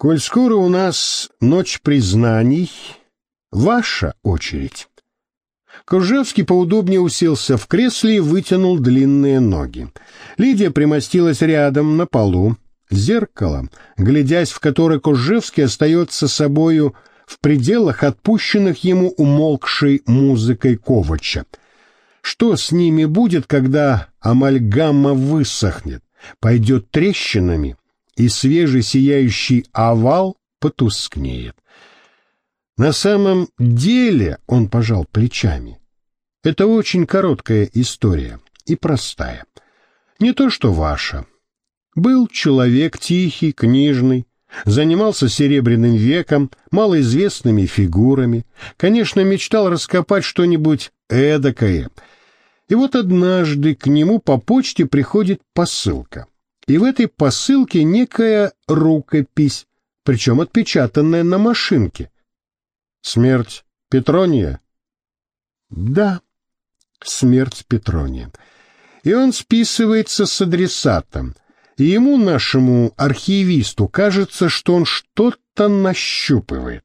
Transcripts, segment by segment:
Коль скоро у нас ночь признаний, ваша очередь. Куржевский поудобнее уселся в кресле и вытянул длинные ноги. Лидия примостилась рядом на полу, зеркало, глядясь в которое Куржевский остается собою в пределах отпущенных ему умолкшей музыкой Ковача. Что с ними будет, когда амальгама высохнет, пойдет трещинами, и свежий сияющий овал потускнеет? На самом деле он пожал плечами. Это очень короткая история и простая. Не то что ваша. Был человек тихий, книжный, занимался серебряным веком, малоизвестными фигурами, конечно, мечтал раскопать что-нибудь эдакое. И вот однажды к нему по почте приходит посылка. И в этой посылке некая рукопись, причем отпечатанная на машинке. Смерть Петрония? Да, смерть Петрония. И он списывается с адресатом — и ему, нашему архивисту, кажется, что он что-то нащупывает.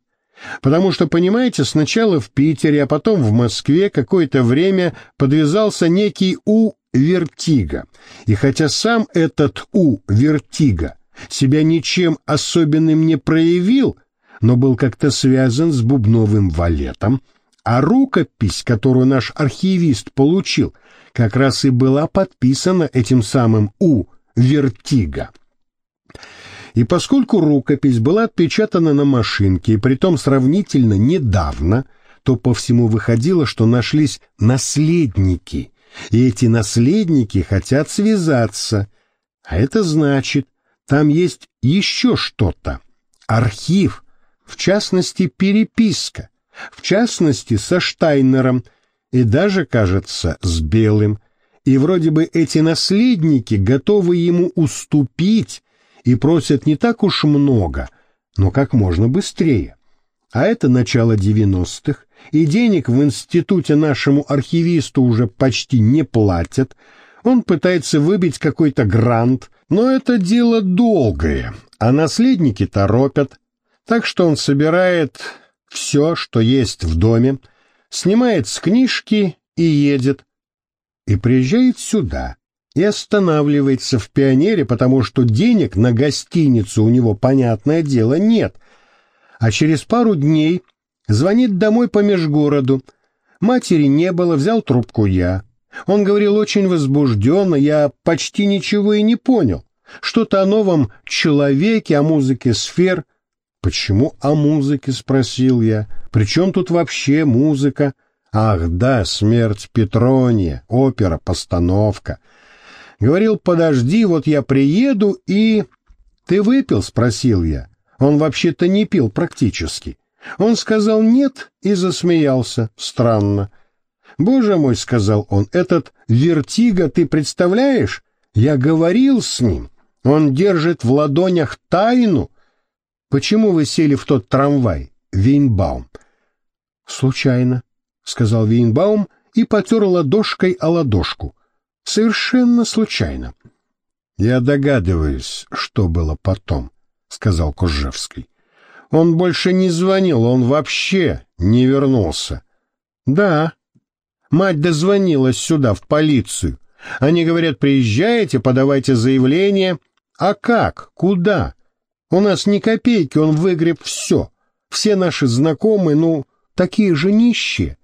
Потому что, понимаете, сначала в Питере, а потом в Москве какое-то время подвизался некий У. Вертига. И хотя сам этот У. Вертига себя ничем особенным не проявил, но был как-то связан с бубновым валетом, а рукопись, которую наш архивист получил, как раз и была подписана этим самым У. Вертига. И поскольку рукопись была отпечатана на машинке, и притом сравнительно недавно, то по всему выходило, что нашлись наследники, и эти наследники хотят связаться. А это значит, там есть еще что-то. Архив, в частности, переписка, в частности, со Штайнером, и даже, кажется, с Белым, и вроде бы эти наследники готовы ему уступить и просят не так уж много, но как можно быстрее. А это начало девяностых, и денег в институте нашему архивисту уже почти не платят. Он пытается выбить какой-то грант, но это дело долгое, а наследники торопят. Так что он собирает все, что есть в доме, снимает с книжки и едет, и приезжает сюда, и останавливается в пионере, потому что денег на гостиницу у него, понятное дело, нет. А через пару дней звонит домой по межгороду. Матери не было, взял трубку я. Он говорил очень возбужденно, я почти ничего и не понял. Что-то о новом человеке, о музыке сфер. «Почему о музыке?» — спросил я. «При чем тут вообще музыка?» Ах да, смерть Петрония, опера, постановка. Говорил, подожди, вот я приеду и... Ты выпил? Спросил я. Он вообще-то не пил практически. Он сказал нет и засмеялся. Странно. Боже мой, сказал он, этот вертига, ты представляешь? Я говорил с ним. Он держит в ладонях тайну. Почему вы сели в тот трамвай, Вейнбаум? Случайно. — сказал Вейнбаум и потер ладошкой о ладошку. «Совершенно случайно». «Я догадываюсь, что было потом», — сказал Кожевский. «Он больше не звонил, он вообще не вернулся». «Да». Мать дозвонилась сюда, в полицию. Они говорят, приезжайте, подавайте заявление. А как? Куда? У нас ни копейки, он выгреб все. Все наши знакомые, ну, такие же нищие.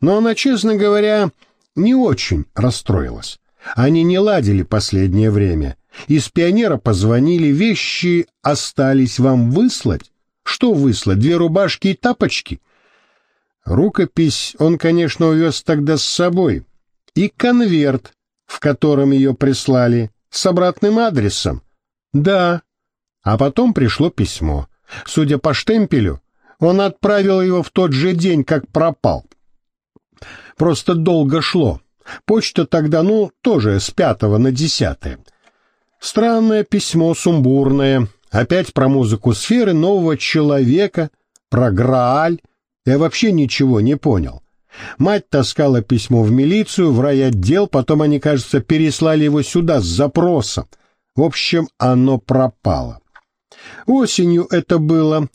Но она, честно говоря, не очень расстроилась. Они не ладили последнее время. Из пионера позвонили, вещи остались вам выслать? Что выслать, две рубашки и тапочки? Рукопись он, конечно, увез тогда с собой. И конверт, в котором ее прислали, с обратным адресом. Да. А потом пришло письмо. Судя по штемпелю, он отправил его в тот же день, как пропал. Просто долго шло. Почта тогда, ну, тоже с пятого на десятое. Странное письмо, сумбурное. Опять про музыку сферы нового человека, про Грааль. Я вообще ничего не понял. Мать таскала письмо в милицию, в райотдел, потом они, кажется, переслали его сюда с запросом. В общем, оно пропало. Осенью это было,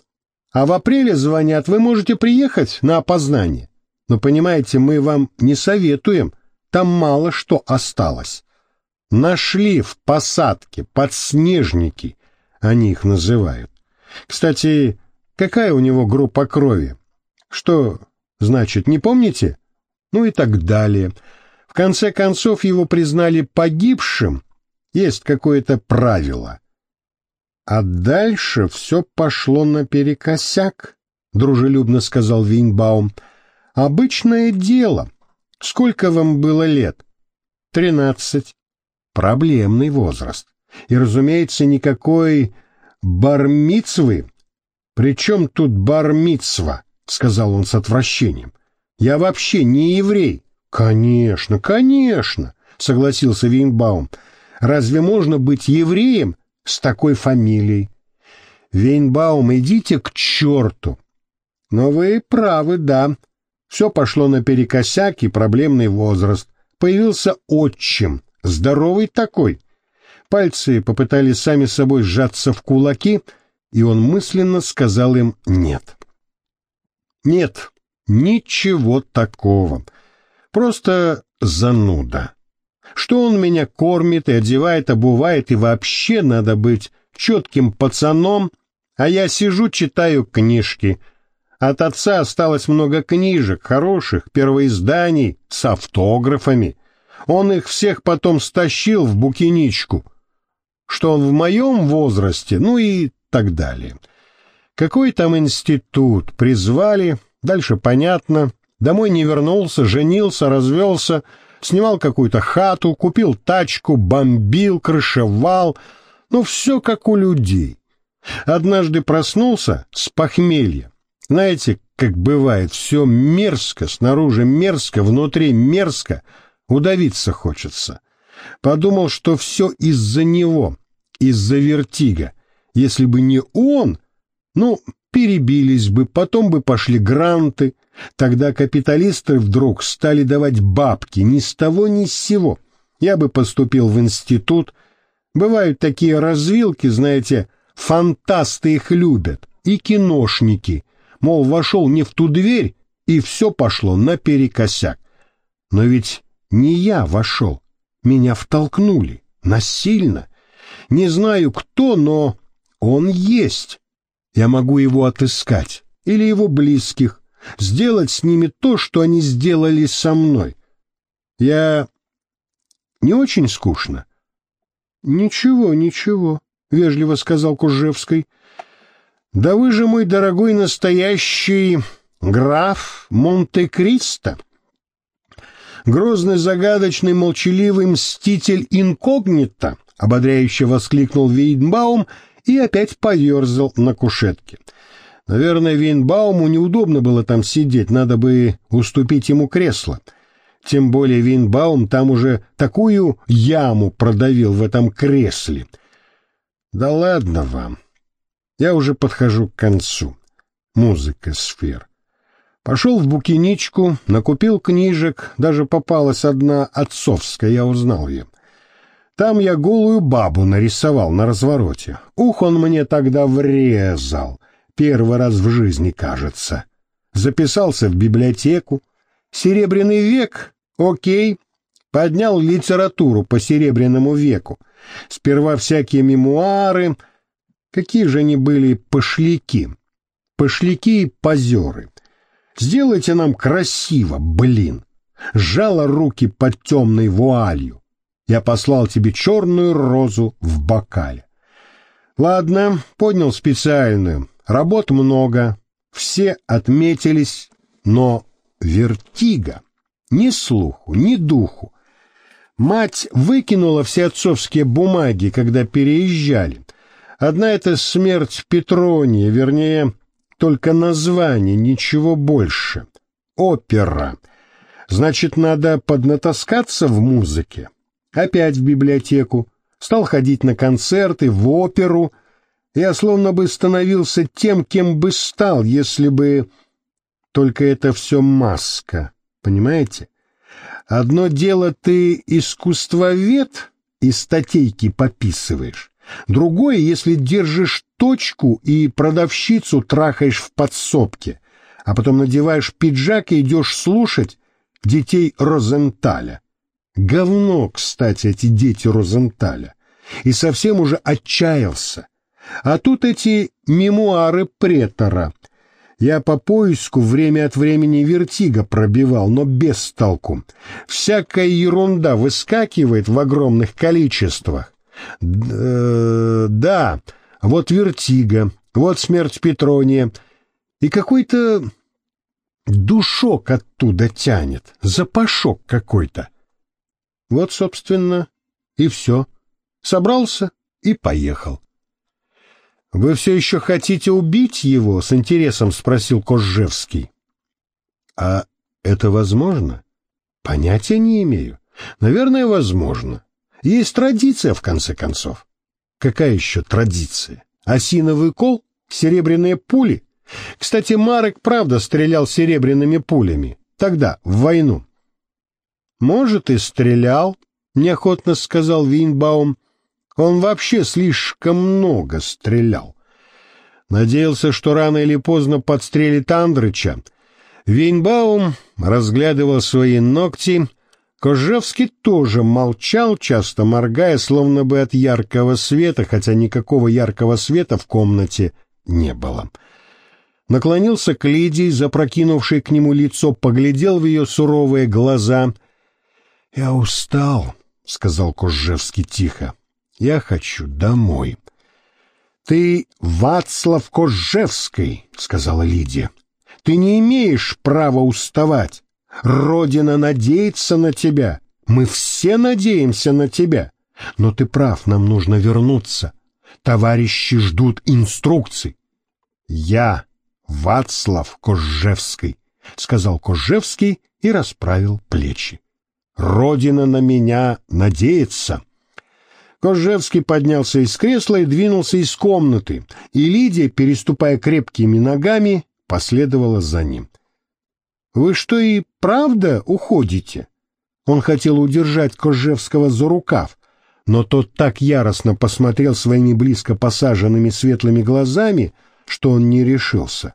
а в апреле звонят, вы можете приехать на опознание. Но, понимаете, мы вам не советуем, там мало что осталось. Нашли в посадке подснежники, они их называют. Кстати, какая у него группа крови? Что, значит, не помните? Ну и так далее. В конце концов его признали погибшим. Есть какое-то правило. А дальше все пошло наперекосяк, — дружелюбно сказал Винбаум. Обычное дело. Сколько вам было лет? Тринадцать. Проблемный возраст. И, разумеется, никакой бармицвы. Причем тут бармицва, сказал он с отвращением. Я вообще не еврей. Конечно, конечно, согласился Винбаум. Разве можно быть евреем с такой фамилией? Вейнбаум, идите к черту. Но вы правы, да. Все пошло наперекосяк и проблемный возраст. Появился отчим, здоровый такой. Пальцы попытались сами собой сжаться в кулаки, и он мысленно сказал им «нет». Нет, ничего такого. Просто зануда. Что он меня кормит и одевает, обувает, и вообще надо быть четким пацаном, а я сижу, читаю книжки. От отца осталось много книжек, хороших, первоизданий, с автографами. Он их всех потом стащил в букиничку. Что он в моем возрасте, ну и так далее. Какой там институт, призвали, дальше понятно. Домой не вернулся, женился, развелся, снимал какую-то хату, купил тачку, бомбил, крышевал. Ну, все как у людей. Однажды проснулся с похмелья. Знаете, как бывает, все мерзко, снаружи мерзко, внутри мерзко, удавиться хочется. Подумал, что все из-за него, из-за вертига. Если бы не он, ну, перебились бы, потом бы пошли гранты, Тогда капиталисты вдруг стали давать бабки ни с того ни с сего. Я бы поступил в институт. Бывают такие развилки, знаете, фантасты их любят, и киношники. Мол, вошел не в ту дверь, и все пошло наперекосяк. Но ведь не я вошел, меня втолкнули, насильно. Не знаю кто, но он есть. Я могу его отыскать, или его близких, сделать с ними то, что они сделали со мной. Я не очень скучно. Ничего, ничего, вежливо сказал Кужевский. Да вы же мой дорогой настоящий граф Монте-Кристо. Грозный, загадочный, молчаливый мститель инкогнито, ободряюще воскликнул Вейдбаум и опять поерзал на кушетке. Наверное, Винбауму неудобно было там сидеть, надо бы уступить ему кресло. Тем более Винбаум там уже такую яму продавил в этом кресле. Да ладно вам. Я уже подхожу к концу. Музыка сфер. Пошел в букиничку, накупил книжек, даже попалась одна отцовская, я узнал ее. Там я голую бабу нарисовал на развороте. Ух, он мне тогда врезал. Первый раз в жизни, кажется. Записался в библиотеку. Серебряный век, окей. Поднял литературу по Серебряному веку. Сперва всякие мемуары. Какие же они были пошляки. Пошляки и позеры. Сделайте нам красиво, блин. Сжала руки под темной вуалью. Я послал тебе черную розу в бокале. Ладно, поднял специальную. Работ много, все отметились, но вертига, ни слуху, ни духу. Мать выкинула все отцовские бумаги, когда переезжали. Одна это смерть Петрония, вернее, только название, ничего больше. Опера. Значит, надо поднатаскаться в музыке. Опять в библиотеку. Стал ходить на концерты, в оперу, я словно бы становился тем, кем бы стал, если бы... Только это все маска, понимаете? Одно дело ты искусствовед и статейки пописываешь, Другое, если держишь точку и продавщицу трахаешь в подсобке, а потом надеваешь пиджак и идешь слушать детей Розенталя. Говно, кстати, эти дети Розенталя. И совсем уже отчаялся. А тут эти мемуары претора. Я по поиску время от времени вертига пробивал, но без толку. Всякая ерунда выскакивает в огромных количествах. Э, да, вот вертига, вот смерть Петрония. И какой-то душок оттуда тянет, запашок какой-то. Вот, собственно, и все. Собрался и поехал. — Вы все еще хотите убить его? — с интересом спросил Кожевский. — А это возможно? — Понятия не имею. Наверное, возможно. Есть традиция, в конце концов. Какая еще традиция? Осиновый кол? Серебряные пули? Кстати, Марек правда стрелял серебряными пулями. Тогда, в войну. Может, и стрелял, неохотно сказал Винбаум. Он вообще слишком много стрелял. Надеялся, что рано или поздно подстрелит Андрыча. Вейнбаум разглядывал свои ногти, Кожевский тоже молчал, часто моргая, словно бы от яркого света, хотя никакого яркого света в комнате не было. Наклонился к Лидии, запрокинувшей к нему лицо, поглядел в ее суровые глаза. — Я устал, — сказал Кожевский тихо. — Я хочу домой. — Ты Вацлав Кожевский, — сказала Лидия. — Ты не имеешь права уставать. Родина надеется на тебя. Мы все надеемся на тебя. Но ты прав, нам нужно вернуться. Товарищи ждут инструкций. Я Вацлав Кожевский, сказал Кожевский и расправил плечи. Родина на меня надеется. Кожевский поднялся из кресла и двинулся из комнаты, и Лидия, переступая крепкими ногами, последовала за ним. Вы что и правда уходите? Он хотел удержать Кожевского за рукав, но тот так яростно посмотрел своими близко посаженными светлыми глазами, что он не решился.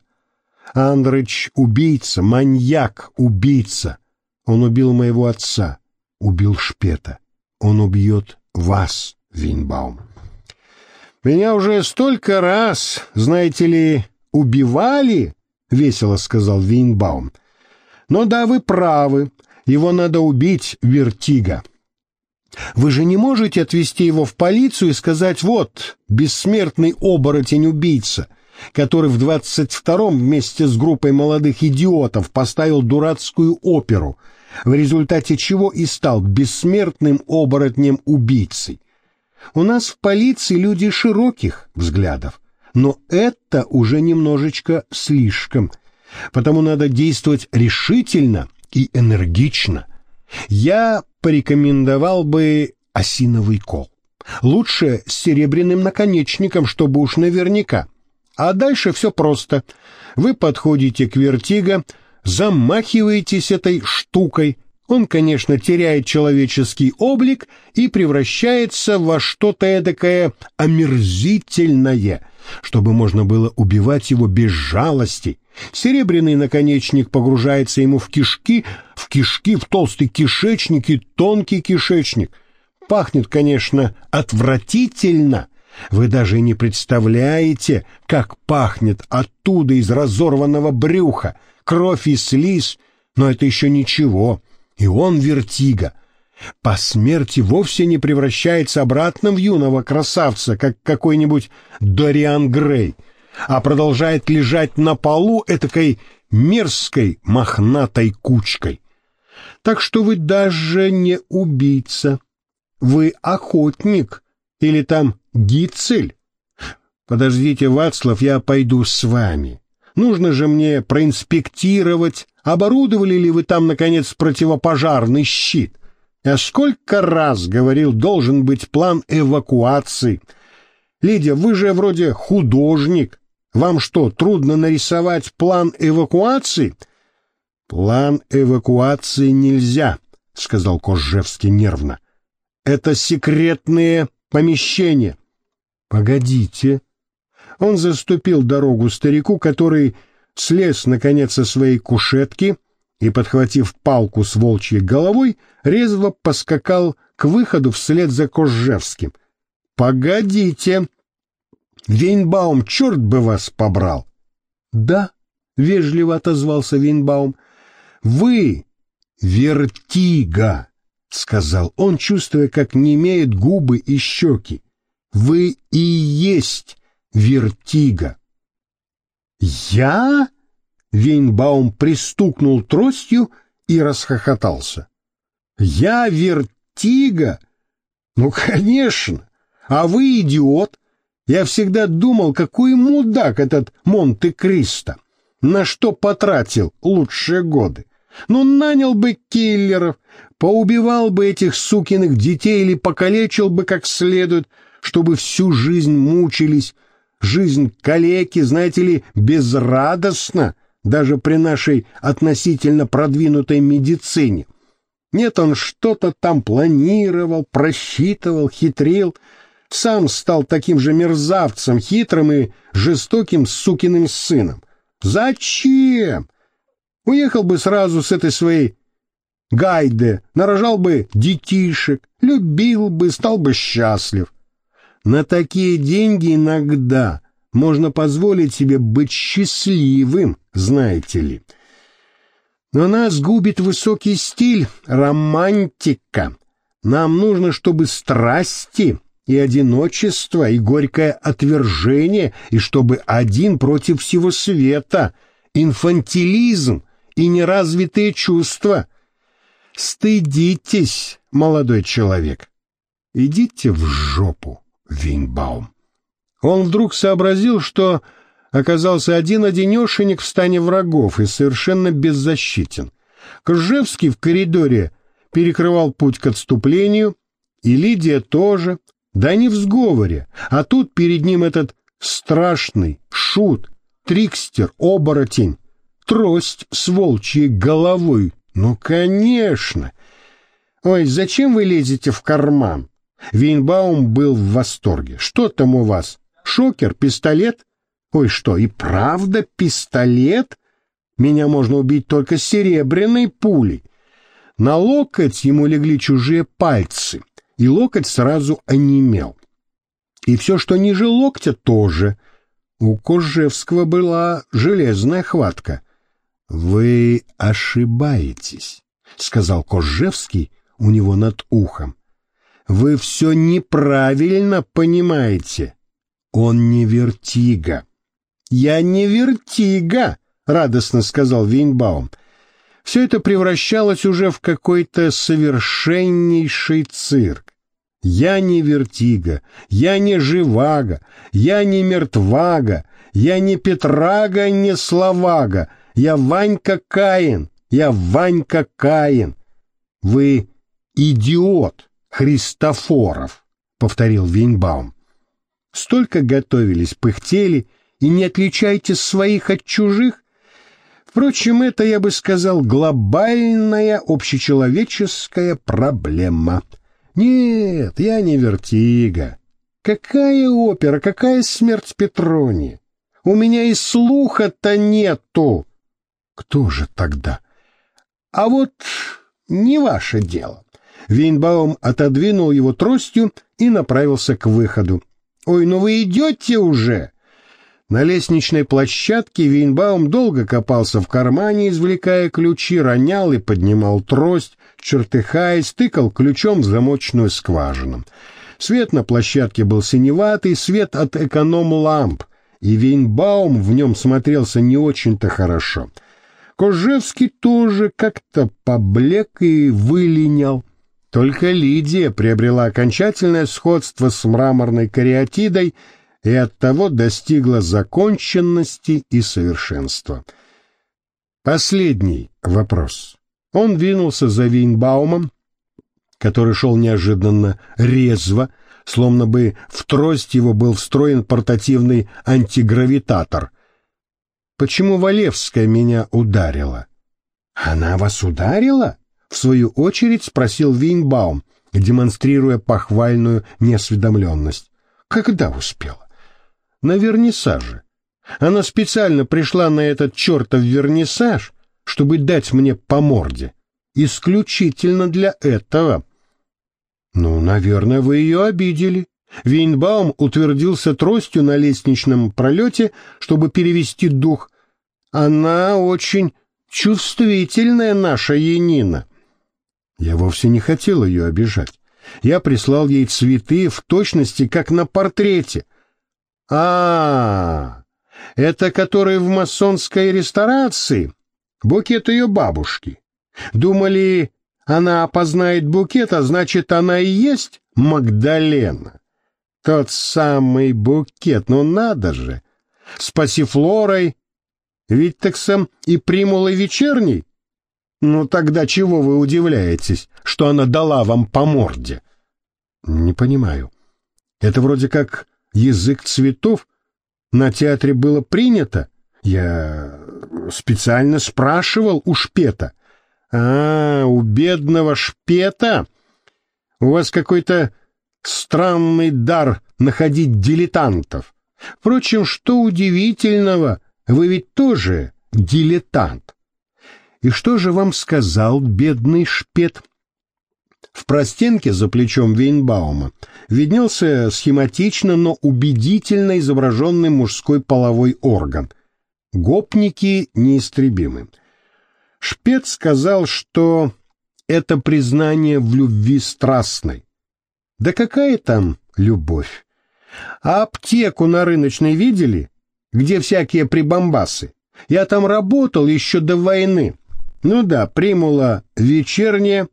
Андрыч — убийца, маньяк, убийца. Он убил моего отца, убил Шпета. Он убьет вас, Винбаум. Меня уже столько раз, знаете ли, убивали, — весело сказал Винбаум. — но да, вы правы, его надо убить, Вертига. Вы же не можете отвезти его в полицию и сказать, вот, бессмертный оборотень-убийца, который в двадцать втором вместе с группой молодых идиотов поставил дурацкую оперу, в результате чего и стал бессмертным оборотнем-убийцей. У нас в полиции люди широких взглядов, но это уже немножечко слишком – потому надо действовать решительно и энергично. Я порекомендовал бы осиновый кол. Лучше с серебряным наконечником, чтобы уж наверняка. А дальше все просто. Вы подходите к вертиго, замахиваетесь этой штукой. Он, конечно, теряет человеческий облик и превращается во что-то эдакое омерзительное, чтобы можно было убивать его без жалости Серебряный наконечник погружается ему в кишки, в кишки, в толстый кишечник и тонкий кишечник. Пахнет, конечно, отвратительно. Вы даже не представляете, как пахнет оттуда из разорванного брюха. Кровь и слизь, но это еще ничего. И он вертига. По смерти вовсе не превращается обратно в юного красавца, как какой-нибудь Дориан Грей — а продолжает лежать на полу этакой мерзкой мохнатой кучкой. Так что вы даже не убийца, вы охотник или там гицель. Подождите, Вацлав, я пойду с вами. Нужно же мне проинспектировать, оборудовали ли вы там, наконец, противопожарный щит. Я сколько раз говорил, должен быть план эвакуации. Лидия, вы же вроде художник. Вам что, трудно нарисовать план эвакуации? План эвакуации нельзя, сказал Кожевский нервно. Это секретные помещения. Погодите. Он заступил дорогу старику, который слез, наконец, со своей кушетки и, подхватив палку с волчьей головой, резво поскакал к выходу вслед за Кожевским. «Погодите! Вейнбаум, черт бы вас побрал!» «Да», — вежливо отозвался Вейнбаум, — «вы вертига!» — сказал он, чувствуя, как немеют губы и щеки. «Вы и есть вертига!» «Я?» — Вейнбаум пристукнул тростью и расхохотался. «Я вертига? Ну, конечно! А вы идиот! Я всегда думал, какой мудак этот Монте-Кристо! На что потратил лучшие годы? Ну, нанял бы киллеров, поубивал бы этих сукиных детей или покалечил бы как следует, чтобы всю жизнь мучились. Жизнь калеки, знаете ли, безрадостна, даже при нашей относительно продвинутой медицине. Нет, он что-то там планировал, просчитывал, хитрил, сам стал таким же мерзавцем, хитрым и жестоким сукиным сыном. Зачем? Уехал бы сразу с этой своей Гайде, нарожал бы детишек, любил бы, стал бы счастлив. На такие деньги иногда можно позволить себе быть счастливым, знаете ли. Но нас губит высокий стиль, романтика. Нам нужно, чтобы страсти и одиночество, и горькое отвержение, и чтобы один против всего света, инфантилизм и неразвитые чувства. Стыдитесь, молодой человек. Идите в жопу, Винбаум. Он вдруг сообразил, что оказался один-одинешенек в стане врагов и совершенно беззащитен. Кржевский в коридоре перекрывал путь к отступлению, и Лидия тоже, да не в сговоре, а тут перед ним этот страшный шут, трикстер, оборотень, трость с волчьей головой. Ну, конечно! Ой, зачем вы лезете в карман? Вейнбаум был в восторге. Что там у вас? Шокер, пистолет? Ой, что, и правда пистолет? Меня можно убить только серебряной пулей. На локоть ему легли чужие пальцы — и локоть сразу онемел. И все, что ниже локтя, тоже. У Кожевского была железная хватка. — Вы ошибаетесь, — сказал Кожевский у него над ухом. — Вы все неправильно понимаете. Он не вертига. — Я не вертига, — радостно сказал Вейнбаум. — все это превращалось уже в какой-то совершеннейший цирк. Я не вертига, я не живаго, я не мертвага, я не Петрага, не Словага, я Ванька Каин, я Ванька Каин. Вы идиот, Христофоров, повторил Винбаум. Столько готовились, пыхтели, и не отличайте своих от чужих, Впрочем, это, я бы сказал, глобальная общечеловеческая проблема. Нет, я не вертига. Какая опера, какая смерть Петрони? У меня и слуха-то нету. Кто же тогда? А вот не ваше дело. Вейнбаум отодвинул его тростью и направился к выходу. «Ой, ну вы идете уже!» На лестничной площадке Вейнбаум долго копался в кармане, извлекая ключи, ронял и поднимал трость, чертыхаясь, тыкал ключом в замочную скважину. Свет на площадке был синеватый, свет от эконом-ламп, и Вейнбаум в нем смотрелся не очень-то хорошо. Кожевский тоже как-то поблек и вылинял. Только Лидия приобрела окончательное сходство с мраморной кариатидой — и оттого достигла законченности и совершенства. Последний вопрос. Он двинулся за Вейнбаумом, который шел неожиданно резво, словно бы в трость его был встроен портативный антигравитатор. «Почему Валевская меня ударила?» «Она вас ударила?» — в свою очередь спросил Вейнбаум, демонстрируя похвальную неосведомленность. Когда успела? На вернисаже. Она специально пришла на этот чертов вернисаж, чтобы дать мне по морде. Исключительно для этого. Ну, наверное, вы ее обидели. Вейнбаум утвердился тростью на лестничном пролете, чтобы перевести дух. Она очень чувствительная наша Янина. Я вовсе не хотел ее обижать. Я прислал ей цветы в точности, как на портрете. А, -а, -а это который в масонской ресторации? Букет ее бабушки. Думали, она опознает букет, а значит, она и есть Магдалена. Тот самый букет, ну надо же! С пассифлорой, Виттексом и примулой вечерней? Ну тогда чего вы удивляетесь, что она дала вам по морде? Не понимаю. Это вроде как язык цветов на театре было принято. Я специально спрашивал у Шпета. А, у бедного Шпета? У вас какой-то странный дар находить дилетантов. Впрочем, что удивительного, вы ведь тоже дилетант. И что же вам сказал бедный шпет? В простенке за плечом Вейнбаума виднелся схематично, но убедительно изображенный мужской половой орган. Гопники неистребимы. Шпет сказал, что это признание в любви страстной. Да какая там любовь? А аптеку на рыночной видели? Где всякие прибамбасы? Я там работал еще до войны. Ну да, примула вечерняя,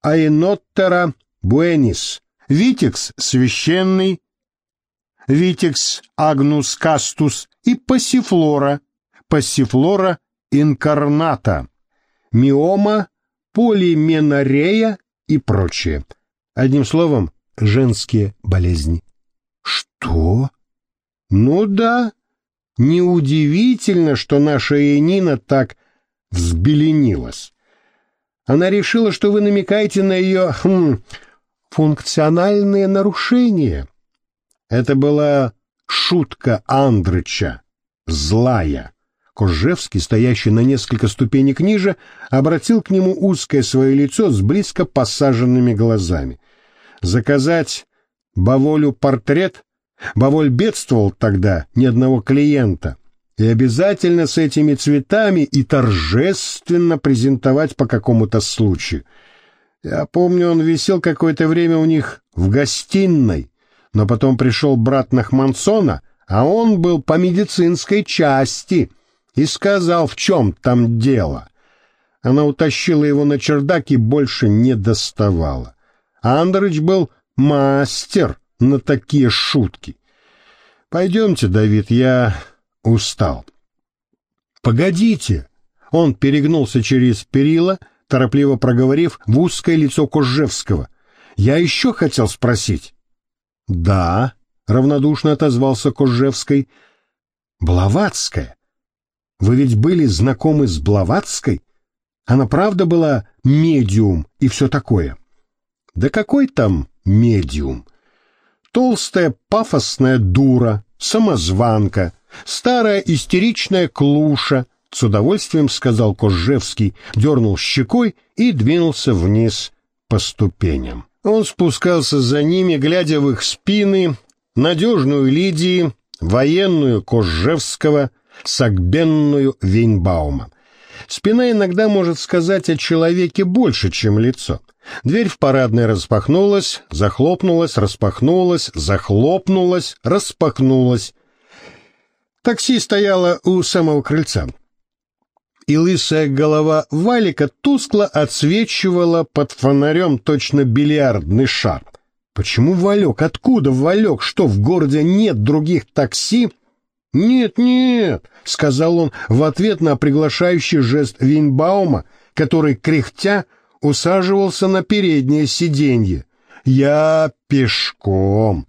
аэноттера буэнис. Витекс священный, Витекс агнус кастус и пассифлора, пассифлора инкарната, миома, полименорея и прочее. Одним словом, женские болезни. Что? Ну да, неудивительно, что наша Енина так взбеленилась. Она решила, что вы намекаете на ее хм, функциональные нарушения. Это была шутка Андрыча, злая. Кожевский, стоящий на несколько ступенек ниже, обратил к нему узкое свое лицо с близко посаженными глазами. Заказать Баволю портрет? Баволь бедствовал тогда ни одного клиента. И обязательно с этими цветами и торжественно презентовать по какому-то случаю. Я помню, он висел какое-то время у них в гостиной, но потом пришел брат Нахмансона, а он был по медицинской части — и сказал, в чем там дело. Она утащила его на чердак и больше не доставала. Андрыч был мастер на такие шутки. «Пойдемте, Давид, я устал». «Погодите!» Он перегнулся через перила, торопливо проговорив в узкое лицо Кожевского. «Я еще хотел спросить». «Да», — равнодушно отозвался Кожевской. «Блаватская. Вы ведь были знакомы с Блаватской? Она правда была медиум и все такое? Да какой там медиум? Толстая пафосная дура, самозванка, старая истеричная клуша, с удовольствием сказал Кожевский, дернул щекой и двинулся вниз по ступеням. Он спускался за ними, глядя в их спины, надежную Лидии, военную Кожевского — сагбенную Вейнбаума. Спина иногда может сказать о человеке больше, чем лицо. Дверь в парадной распахнулась, захлопнулась, распахнулась, захлопнулась, распахнулась. Такси стояло у самого крыльца. И лысая голова Валика тускло отсвечивала под фонарем точно бильярдный шар. Почему Валек? Откуда Валек? Что, в городе нет других такси? «Нет, нет», — сказал он в ответ на приглашающий жест Винбаума, который, кряхтя, усаживался на переднее сиденье. «Я пешком».